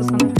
gracias, Juan.